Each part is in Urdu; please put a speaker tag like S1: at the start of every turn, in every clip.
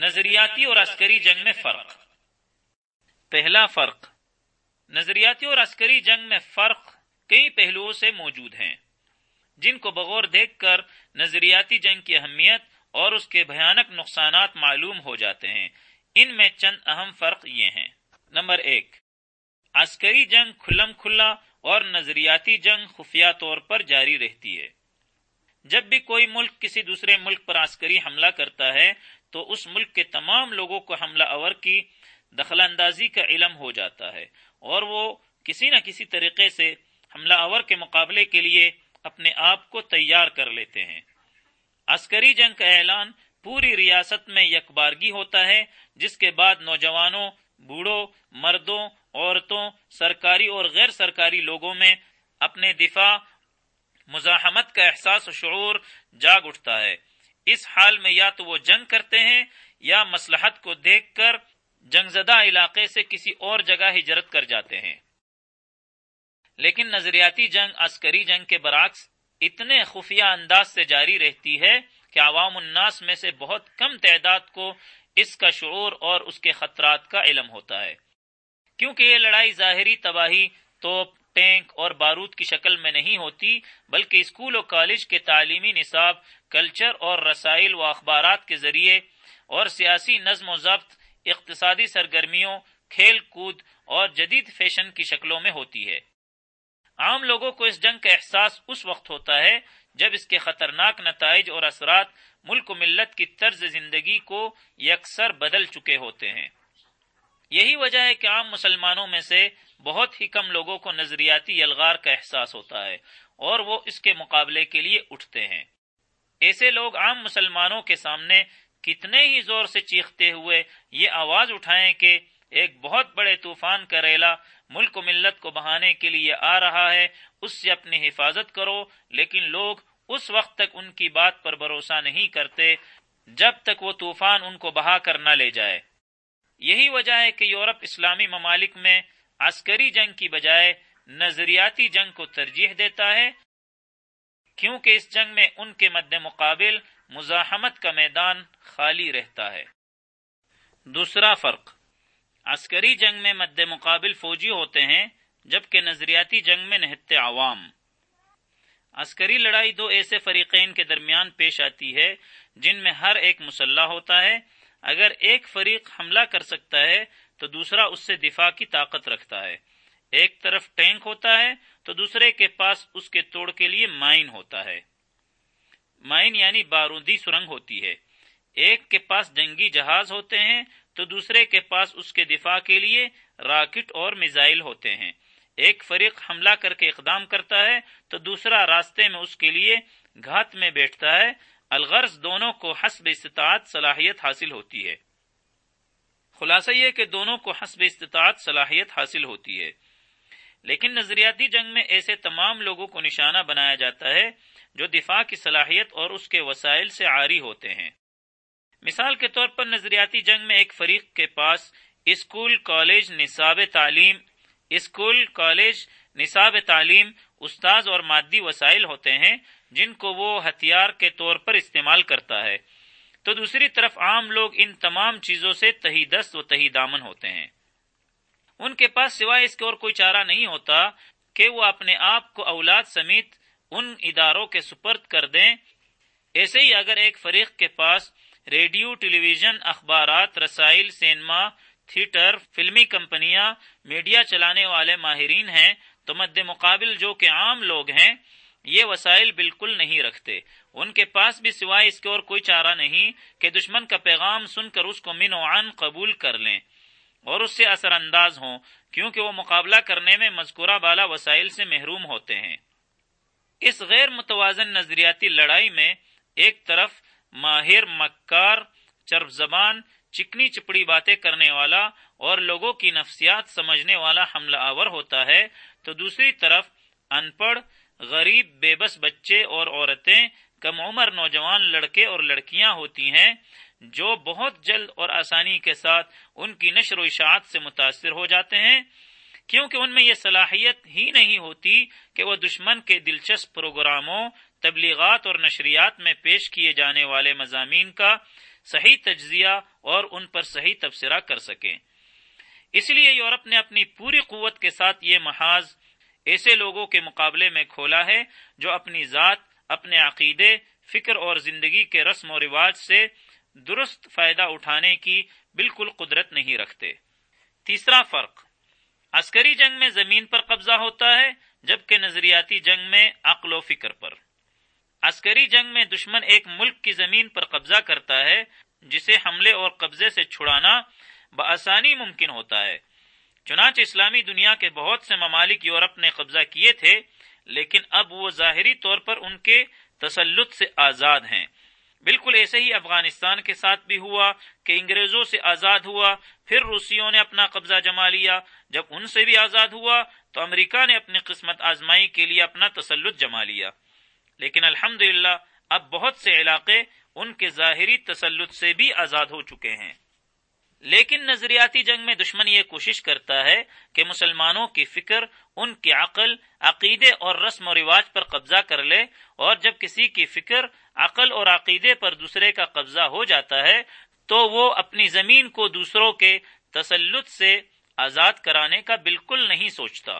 S1: نظریاتی اور عسکری جنگ میں فرق۔ پہلا فرق، نظریاتی اور عسکری جنگ میں فرق کئی پہلوؤں سے موجود ہیں، جن کو بغور دیکھ کر نظریاتی جنگ کی اہمیت اور اس کے بھیانک نقصانات معلوم ہو جاتے ہیں۔ ان میں چند اہم فرق یہ ہیں۔ نمبر ایک، عسکری جنگ کھلم کھلا اور نظریاتی جنگ خفیہ طور پر جاری رہتی ہے۔ جب بھی کوئی ملک کسی دوسرے ملک پر عسکری حملہ کرتا ہے، تو اس ملک کے تمام لوگوں کو حملہ اور کی دخل اندازی کا علم ہو جاتا ہے۔ اور وہ کسی نہ کسی طریقے سے حملہ آور کے مقابلے کے لیے اپنے آپ کو تیار کر لیتے ہیں۔ عسکری جنگ کا اعلان پوری ریاست میں یکبارگی ہوتا ہے، جس کے بعد نوجوانوں، بوڑھوں، مردوں، عورتوں، سرکاری اور غیر سرکاری لوگوں میں اپنے دفاع مزاحمت کا احساس و شعور جاگ اٹھتا ہے۔ اس حال میں یا تو وہ جنگ کرتے ہیں یا مسلحت کو دیکھ کر جنگ زدہ علاقے سے کسی اور جگہ ہجرت کر جاتے ہیں۔ لیکن نظریاتی جنگ، عسکری جنگ کے برعکس اتنے خفیہ انداز سے جاری رہتی ہے کہ عوام الناس میں سے بہت کم تعداد کو اس کا شعور اور اس کے خطرات کا علم ہوتا ہے۔ کیونکہ یہ لڑائی ظاہری تباہی، توپ ٹینک اور بارود کی شکل میں نہیں ہوتی، بلکہ اسکول و کالج کے تعلیمی نصاب، کلچر اور رسائل و اخبارات کے ذریعے اور سیاسی نظم و ضبط، اقتصادی سرگرمیوں، کھیل کود اور جدید فیشن کی شکلوں میں ہوتی ہے۔ عام لوگوں کو اس جنگ کا احساس اس وقت ہوتا ہے جب اس کے خطرناک نتائج اور اثرات ملک و ملت کی طرز زندگی کو یکسر بدل چکے ہوتے ہیں۔ یہی وجہ ہے کہ عام مسلمانوں میں سے بہت ہی کم لوگوں کو نظریاتی یلغار کا احساس ہوتا ہے اور وہ اس کے مقابلے کے لیے اٹھتے ہیں۔ ایسے لوگ عام مسلمانوں کے سامنے کتنے ہی زور سے چیختے ہوئے یہ آواز اٹھائیں کہ ایک بہت بڑے طوفان کا ریلا ملک و ملت کو بہانے کے لیے آ رہا ہے، اس سے اپنی حفاظت کرو، لیکن لوگ اس وقت تک ان کی بات پر بھروسہ نہیں کرتے جب تک وہ طوفان ان کو بہا کر نہ لے جائے۔ یہی وجہ ہے کہ یورپ اسلامی ممالک میں عسکری جنگ کی بجائے نظریاتی جنگ کو ترجیح دیتا ہے، کیونکہ اس جنگ میں ان کے مد مقابل مزاحمت کا میدان خالی رہتا ہے۔ دوسرا فرق، عسکری جنگ میں مد مقابل فوجی ہوتے ہیں، جبکہ نظریاتی جنگ میں نہتے عوام۔ عسکری لڑائی دو ایسے فریقین کے درمیان پیش آتی ہے، جن میں ہر ایک مسلح ہوتا ہے۔ اگر ایک فریق حملہ کر سکتا ہے تو دوسرا اس سے دفاع کی طاقت رکھتا ہے۔ ایک طرف ٹینک ہوتا ہے تو دوسرے کے پاس اس کے توڑ کے لیے مائن ہوتا ہے۔ مائن یعنی بارودی سرنگ ہوتی ہے۔ ایک کے پاس جنگی جہاز ہوتے ہیں تو دوسرے کے پاس اس کے دفاع کے لیے راکٹ اور میزائل ہوتے ہیں۔ ایک فریق حملہ کر کے اقدام کرتا ہے تو دوسرا راستے میں اس کے لیے گھات میں بیٹھتا ہے۔ الغرض دونوں کو حسب استطاعت صلاحیت حاصل ہوتی ہے۔ خلاصہ یہ کہ دونوں کو حسب استطاعت صلاحیت حاصل ہوتی ہے۔ لیکن نظریاتی جنگ میں ایسے تمام لوگوں کو نشانہ بنایا جاتا ہے جو دفاع کی صلاحیت اور اس کے وسائل سے عاری ہوتے ہیں۔ مثال کے طور پر نظریاتی جنگ میں ایک فریق کے پاس اسکول، کالج، نصاب تعلیم، اسکول، کالج، نصاب تعلیم، استاذ اور مادی وسائل ہوتے ہیں جن کو وہ ہتھیار کے طور پر استعمال کرتا ہے۔ تو دوسری طرف عام لوگ ان تمام چیزوں سے تہی دست و تہی دامن ہوتے ہیں۔ ان کے پاس سوائے اس کے اور کوئی چارہ نہیں ہوتا کہ وہ اپنے آپ کو اولاد سمیت ان اداروں کے سپرد کر دیں۔ ایسے ہی اگر ایک فریق کے پاس ریڈیو ٹیلی ویژن اخبارات، رسائل، سینما، تھیٹر، فلمی کمپنیاں، میڈیا چلانے والے ماہرین ہیں، تو مد مقابل جو کہ عام لوگ ہیں، یہ وسائل بالکل نہیں رکھتے۔ ان کے پاس بھی سوائے اس کے اور کوئی چارہ نہیں کہ دشمن کا پیغام سن کر اس کو من عن قبول کر لیں۔ اور اس سے اثر انداز ہوں، کیونکہ وہ مقابلہ کرنے میں مذکورہ بالا وسائل سے محروم ہوتے ہیں۔ اس غیر متوازن نظریاتی لڑائی میں ایک طرف ماہر، مکار، چرب زبان، چکنی چپڑی باتیں کرنے والا اور لوگوں کی نفسیات سمجھنے والا حملہ آور ہوتا ہے، تو دوسری طرف ان پڑھ، غریب، بے بس بچے اور عورتیں کم عمر نوجوان لڑکے اور لڑکیاں ہوتی ہیں جو بہت جلد اور آسانی کے ساتھ ان کی نشر و اشاعت سے متاثر ہو جاتے ہیں، کیونکہ ان میں یہ صلاحیت ہی نہیں ہوتی کہ وہ دشمن کے دلچسپ پروگراموں، تبلیغات اور نشریات میں پیش کیے جانے والے مضامین کا صحیح تجزیہ اور ان پر صحیح تبصرہ کر سکیں۔ اس لیے یورپ نے اپنی پوری قوت کے ساتھ یہ محاذ ایسے لوگوں کے مقابلے میں کھولا ہے جو اپنی ذات اپنے عقیدے، فکر اور زندگی کے رسم و رواج سے درست فائدہ اٹھانے کی بالکل قدرت نہیں رکھتے۔ تیسرا فرق، عسکری جنگ میں زمین پر قبضہ ہوتا ہے، جبکہ نظریاتی جنگ میں عقل و فکر پر۔ عسکری جنگ میں دشمن ایک ملک کی زمین پر قبضہ کرتا ہے، جسے حملے اور قبضے سے چھڑانا بآسانی ممکن ہوتا ہے۔ چنانچہ اسلامی دنیا کے بہت سے ممالک یورپ نے قبضہ کیے تھے لیکن اب وہ ظاہری طور پر ان کے تسلط سے آزاد ہیں۔ بالکل ایسے ہی افغانستان کے ساتھ بھی ہوا کہ انگریزوں سے آزاد ہوا، پھر روسیوں نے اپنا قبضہ جما لیا۔ جب ان سے بھی آزاد ہوا تو امریکہ نے اپنی قسمت آزمائی کے لیے اپنا تسلط جما لیا۔ لیکن الحمد اب بہت سے علاقے ان کے ظاہری تسلط سے بھی آزاد ہو چکے ہیں۔ لیکن نظریاتی جنگ میں دشمن یہ کوشش کرتا ہے کہ مسلمانوں کی فکر، ان کی عقل، عقیدے اور رسم و رواج پر قبضہ کر لے اور جب کسی کی فکر، عقل اور عقیدے پر دوسرے کا قبضہ ہو جاتا ہے تو وہ اپنی زمین کو دوسروں کے تسلط سے آزاد کرانے کا بالکل نہیں سوچتا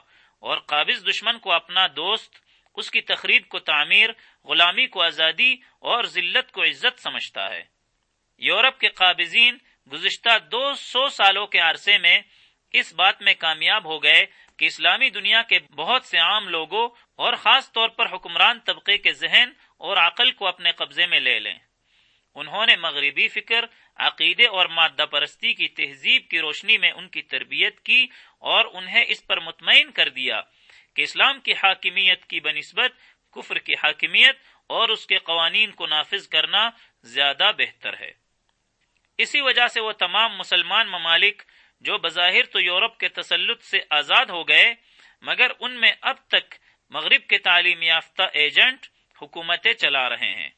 S1: اور قابض دشمن کو اپنا دوست، اس کی تقریب کو تعمیر، غلامی کو آزادی اور ذلت کو عزت سمجھتا ہے۔ یورپ کے قابضین گزشتہ دو سو سالوں کے عرصے میں اس بات میں کامیاب ہو گئے کہ اسلامی دنیا کے بہت سے عام لوگوں اور خاص طور پر حکمران طبقے کے ذہن اور عقل کو اپنے قبضے میں لے لیں۔ انہوں نے مغربی فکر، عقیدے اور مادہ پرستی کی تہذیب کی روشنی میں ان کی تربیت کی اور انہیں اس پر مطمئن کر دیا کہ اسلام کی حاکمیت کی بنسبت، کفر کی حاکمیت اور اس کے قوانین کو نافذ کرنا زیادہ بہتر ہے۔ اسی وجہ سے وہ تمام مسلمان ممالک جو بظاہر تو یورپ کے تسلط سے آزاد ہو گئے، مگر ان میں اب تک مغرب کے تعلیم یافتہ ایجنٹ حکومتیں چلا رہے ہیں۔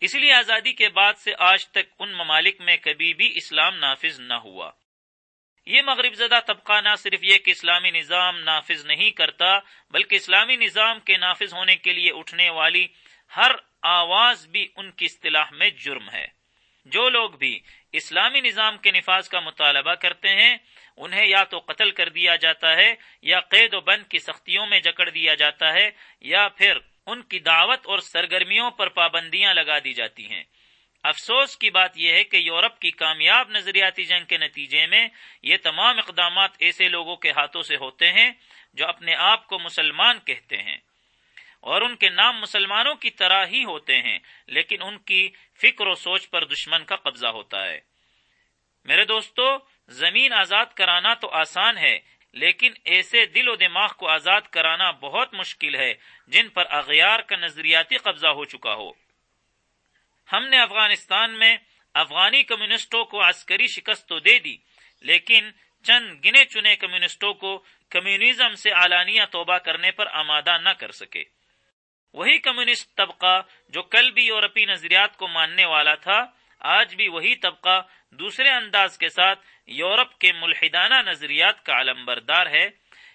S1: اس لیے آزادی کے بعد سے آج تک ان ممالک میں کبھی بھی اسلام نافذ نہ ہوا۔ یہ مغرب زدہ طبقہ نہ صرف یہ کہ اسلامی نظام نافذ نہیں کرتا، بلکہ اسلامی نظام کے نافذ ہونے کے لیے اٹھنے والی ہر آواز بھی ان کی اصطلاح میں جرم ہے۔ جو لوگ بھی اسلامی نظام کے نفاذ کا مطالبہ کرتے ہیں، انہیں یا تو قتل کر دیا جاتا ہے، یا قید و بند کی سختیوں میں جکڑ دیا جاتا ہے، یا پھر ان کی دعوت اور سرگرمیوں پر پابندیاں لگا دی جاتی ہیں۔ افسوس کی بات یہ ہے کہ یورپ کی کامیاب نظریاتی جنگ کے نتیجے میں یہ تمام اقدامات ایسے لوگوں کے ہاتھوں سے ہوتے ہیں جو اپنے آپ کو مسلمان کہتے ہیں۔ اور ان کے نام مسلمانوں کی طرح ہی ہوتے ہیں، لیکن ان کی فکر و سوچ پر دشمن کا قبضہ ہوتا ہے۔ میرے دوستو، زمین آزاد کرانا تو آسان ہے، لیکن ایسے دل و دماغ کو آزاد کرانا بہت مشکل ہے، جن پر اغیار کا نظریاتی قبضہ ہو چکا ہو۔ ہم نے افغانستان میں افغانی کمیونسٹوں کو عسکری شکست تو دے دی، لیکن چند گنے چنے کمیونسٹوں کو کمیونزم سے اعلانیہ توبہ کرنے پر آمادہ نہ کر سکے۔ وہی کمیونسٹ طبقہ جو کل بھی یورپی نظریات کو ماننے والا تھا، آج بھی وہی طبقہ دوسرے انداز کے ساتھ یورپ کے ملحدانہ نظریات کا علم بردار ہے۔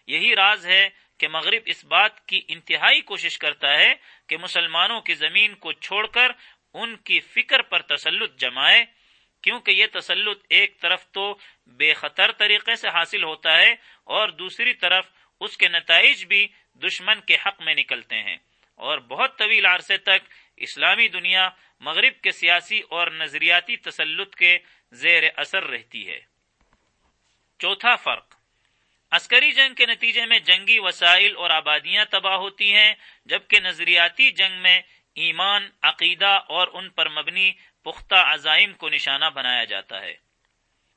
S1: یہی راز ہے کہ مغرب اس بات کی انتہائی کوشش کرتا ہے کہ مسلمانوں کی زمین کو چھوڑ کر ان کی فکر پر تسلط جمائے، کیونکہ یہ تسلط ایک طرف تو بے خطر طریقے سے حاصل ہوتا ہے اور دوسری طرف اس کے نتائج بھی دشمن کے حق میں نکلتے ہیں۔ اور بہت طویل عرصے تک اسلامی دنیا مغرب کے سیاسی اور نظریاتی تسلط کے زیر اثر رہتی ہے۔ چوتھا فرق، عسکری جنگ کے نتیجے میں جنگی وسائل اور آبادیاں تباہ ہوتی ہیں، جبکہ نظریاتی جنگ میں ایمان، عقیدہ اور ان پر مبنی پختہ عزائم کو نشانہ بنایا جاتا ہے۔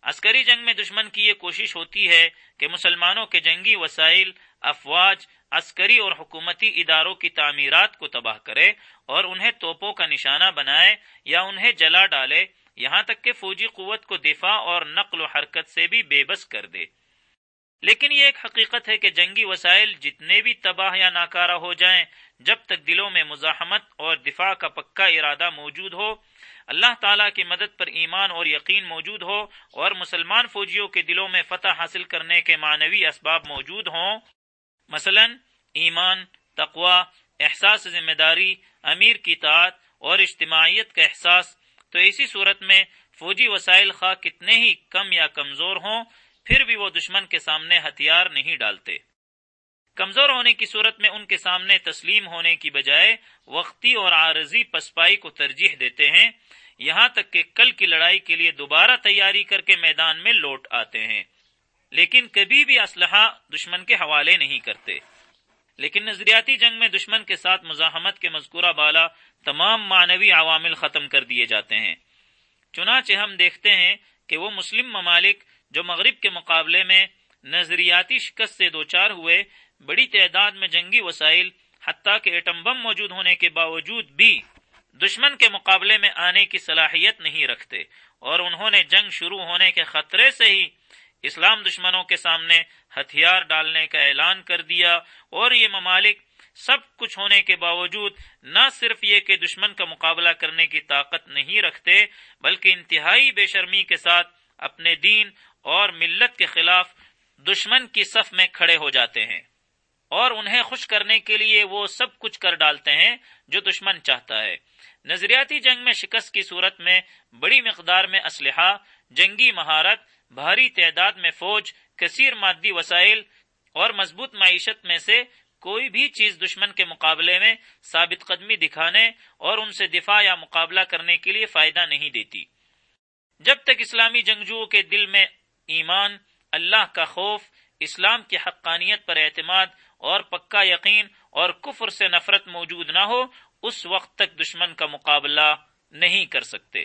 S1: عسکری جنگ میں دشمن کی یہ کوشش ہوتی ہے کہ مسلمانوں کے جنگی وسائل افواج عسکری اور حکومتی اداروں کی تعمیرات کو تباہ کرے اور انہیں توپوں کا نشانہ بنائے یا انہیں جلا ڈالے، یہاں تک کہ فوجی قوت کو دفاع اور نقل و حرکت سے بھی بے بس کر دے۔ لیکن یہ ایک حقیقت ہے کہ جنگی وسائل جتنے بھی تباہ یا ناکارہ ہو جائیں، جب تک دلوں میں مزاحمت اور دفاع کا پکا ارادہ موجود ہو، اللہ تعالیٰ کی مدد پر ایمان اور یقین موجود ہو اور مسلمان فوجیوں کے دلوں میں فتح حاصل کرنے کے معنوی اسباب موجود ہوں مثلا ایمان تقوا احساس ذمہ داری امیر کی طاعت اور اجتماعیت کا احساس۔ تو ایسی صورت میں فوجی وسائل خواہ کتنے ہی کم یا کمزور ہوں، پھر بھی وہ دشمن کے سامنے ہتھیار نہیں ڈالتے۔ کمزور ہونے کی صورت میں ان کے سامنے تسلیم ہونے کی بجائے وقتی اور عارضی پسپائی کو ترجیح دیتے ہیں۔ یہاں تک کہ کل کی لڑائی کے لیے دوبارہ تیاری کر کے میدان میں لوٹ آتے ہیں۔ لیکن کبھی بھی اسلحہ دشمن کے حوالے نہیں کرتے۔ لیکن نظریاتی جنگ میں دشمن کے ساتھ مزاحمت کے مذکورہ بالا تمام معنوی عوامل ختم کر دیے جاتے ہیں۔ چنانچہ ہم دیکھتے ہیں کہ وہ مسلم ممالک جو مغرب کے مقابلے میں نظریاتی شکست سے دوچار ہوئے، بڑی تعداد میں جنگی وسائل حتیٰ کہ ایٹم بم موجود ہونے کے باوجود بھی دشمن کے مقابلے میں آنے کی صلاحیت نہیں رکھتے اور انہوں نے جنگ شروع ہونے کے خطرے سے ہی اسلام دشمنوں کے سامنے ہتھیار ڈالنے کا اعلان کر دیا اور یہ ممالک سب کچھ ہونے کے باوجود نہ صرف یہ کہ دشمن کا مقابلہ کرنے کی طاقت نہیں رکھتے، بلکہ انتہائی بے شرمی کے ساتھ اپنے دین اور ملت کے خلاف دشمن کی صف میں کھڑے ہو جاتے ہیں۔ اور انہیں خوش کرنے کے لیے وہ سب کچھ کر ڈالتے ہیں جو دشمن چاہتا ہے۔ نظریاتی جنگ میں شکست کی صورت میں بڑی مقدار میں اسلحہ، جنگی مہارت، بھاری تعداد میں فوج، کثیر مادی وسائل اور مضبوط معیشت میں سے کوئی بھی چیز دشمن کے مقابلے میں ثابت قدمی دکھانے اور ان سے دفاع یا مقابلہ کرنے کے لیے فائدہ نہیں دیتی۔ جب تک اسلامی جنگجوؤں کے دل میں ایمان، اللہ کا خوف اسلام کی حقانیت پر اعتماد اور پکا یقین اور کفر سے نفرت موجود نہ ہو، اس وقت تک دشمن کا مقابلہ نہیں کر سکتے۔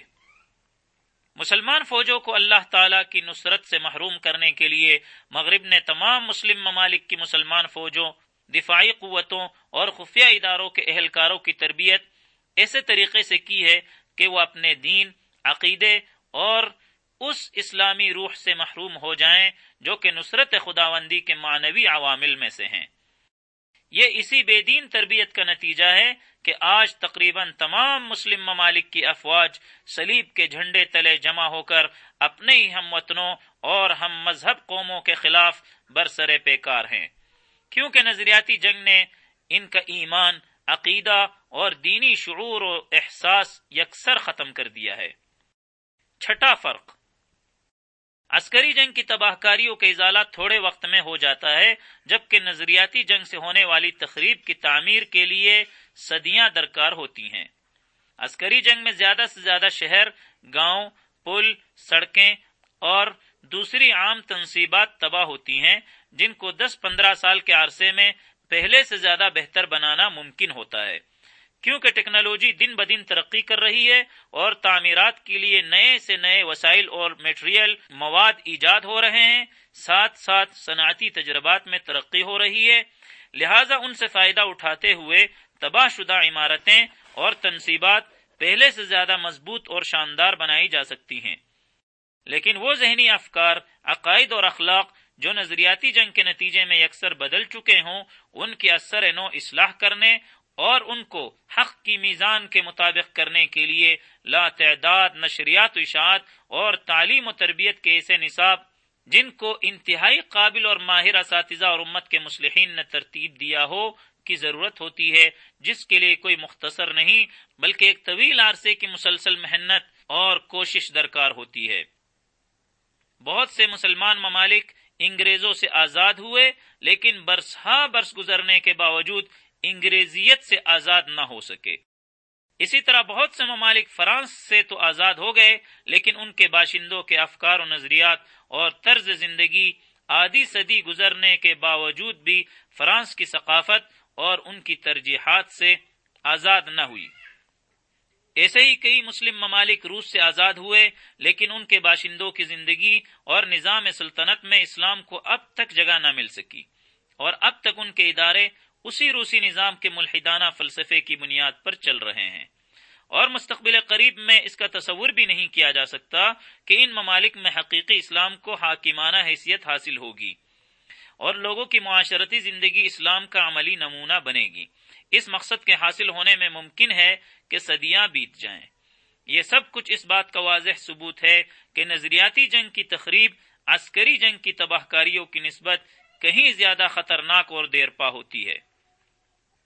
S1: مسلمان فوجوں کو اللہ تعالی کی نصرت سے محروم کرنے کے لیے مغرب نے تمام مسلم ممالک کی مسلمان فوجوں، دفاعی قوتوں اور خفیہ اداروں کے اہلکاروں کی تربیت ایسے طریقے سے کی ہے کہ وہ اپنے دین، عقیدے اور اس اسلامی روح سے محروم ہو جائیں جو کہ نصرت خداوندی کے معنوی عوامل میں سے ہیں۔ یہ اسی بے دین تربیت کا نتیجہ ہے کہ آج تقریباً تمام مسلم ممالک کی افواج سلیب کے جھنڈے تلے جمع ہو کر اپنے ہی ہم وطنوں اور ہم مذہب قوموں کے خلاف برسرے پیکار ہیں۔ کیونکہ نظریاتی جنگ نے ان کا ایمان، عقیدہ اور دینی شعور و احساس یکسر ختم کر دیا ہے۔ چھٹا فرق۔ عسکری جنگ کی تباہ کاریوں کا ازالہ تھوڑے وقت میں ہو جاتا ہے، جبکہ نظریاتی جنگ سے ہونے والی تقریب کی تعمیر کے لیے صدیاں درکار ہوتی ہیں۔ عسکری جنگ میں زیادہ سے زیادہ شہر، گاؤں، پل، سڑکیں اور دوسری عام تنصیبات تباہ ہوتی ہیں، جن کو دس پندرہ سال کے عرصے میں پہلے سے زیادہ بہتر بنانا ممکن ہوتا ہے۔ کیونکہ ٹیکنالوجی دن بدن ترقی کر رہی ہے اور تعمیرات کے لیے نئے سے نئے وسائل اور میٹریل مواد ایجاد ہو رہے ہیں، ساتھ ساتھ صنعتی تجربات میں ترقی ہو رہی ہے۔ لہذا ان سے فائدہ اٹھاتے ہوئے تباہ شدہ عمارتیں اور تنصیبات پہلے سے زیادہ مضبوط اور شاندار بنائی جا سکتی ہیں۔ لیکن وہ ذہنی افکار، عقائد اور اخلاق جو نظریاتی جنگ کے نتیجے میں اکثر بدل چکے ہوں، ان کی اثر نو اصلاح کرنے اور ان کو حق کی میزان کے مطابق کرنے کے لیے لا تعداد نشریات و اشاعت اور تعلیم و تربیت کے ایسے نصاب جن کو انتہائی قابل اور ماہر اساتذہ اور امت کے مسلحین نے ترتیب دیا ہو کی ضرورت ہوتی ہے، جس کے لیے کوئی مختصر نہیں، بلکہ ایک طویل عرصے کی مسلسل محنت اور کوشش درکار ہوتی ہے۔ بہت سے مسلمان ممالک انگریزوں سے آزاد ہوئے، لیکن برس ہاں برس گزرنے کے باوجود انگریزیت سے آزاد نہ ہو سکے۔ اسی طرح بہت سے ممالک فرانس سے تو آزاد ہو گئے، لیکن ان کے باشندوں کے افکار و نظریات اور طرز زندگی آدھی صدی گزرنے کے باوجود بھی فرانس کی ثقافت اور ان کی ترجیحات سے آزاد نہ ہوئی۔ ایسے ہی کئی مسلم ممالک روس سے آزاد ہوئے، لیکن ان کے باشندوں کی زندگی اور نظام سلطنت میں اسلام کو اب تک جگہ نہ مل سکی۔ اور اب تک ان کے ادارے اسی روسی نظام کے ملحدانہ فلسفے کی بنیاد پر چل رہے ہیں۔ اور مستقبل قریب میں اس کا تصور بھی نہیں کیا جا سکتا کہ ان ممالک میں حقیقی اسلام کو حاکمانہ حیثیت حاصل ہوگی اور لوگوں کی معاشرتی زندگی اسلام کا عملی نمونہ بنے گی۔ اس مقصد کے حاصل ہونے میں ممکن ہے کہ صدیاں بیت جائیں۔ یہ سب کچھ اس بات کا واضح ثبوت ہے کہ نظریاتی جنگ کی تقریب عسکری جنگ کی تباہ کاریوں کی نسبت کہیں زیادہ خطرناک اور دیر پا ہوتی ہے۔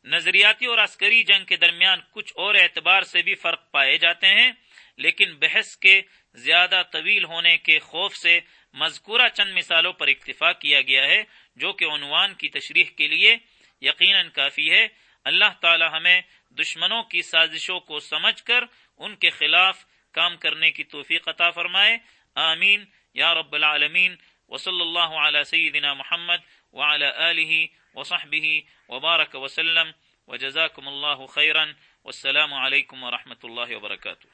S1: نظریاتی اور عسکری جنگ کے درمیان کچھ اور اعتبار سے بھی فرق پائے جاتے ہیں، لیکن بحث کے زیادہ طویل ہونے کے خوف سے مذکورہ چند مثالوں پر اکتفا کیا گیا ہے، جو کہ عنوان کی تشریح کے لیے یقیناً کافی ہے۔ اللہ تعالی ہمیں دشمنوں کی سازشوں کو سمجھ کر ان کے خلاف کام کرنے کی توفیق عطا فرمائے۔ آمین۔ یا رب العالمین۔ وصلی اللہ علی سیدنا محمد وعلى آله وصحبه وبارك وسلم وجزاكم الله خيرا والسلام عليكم ورحمة الله وبركاته.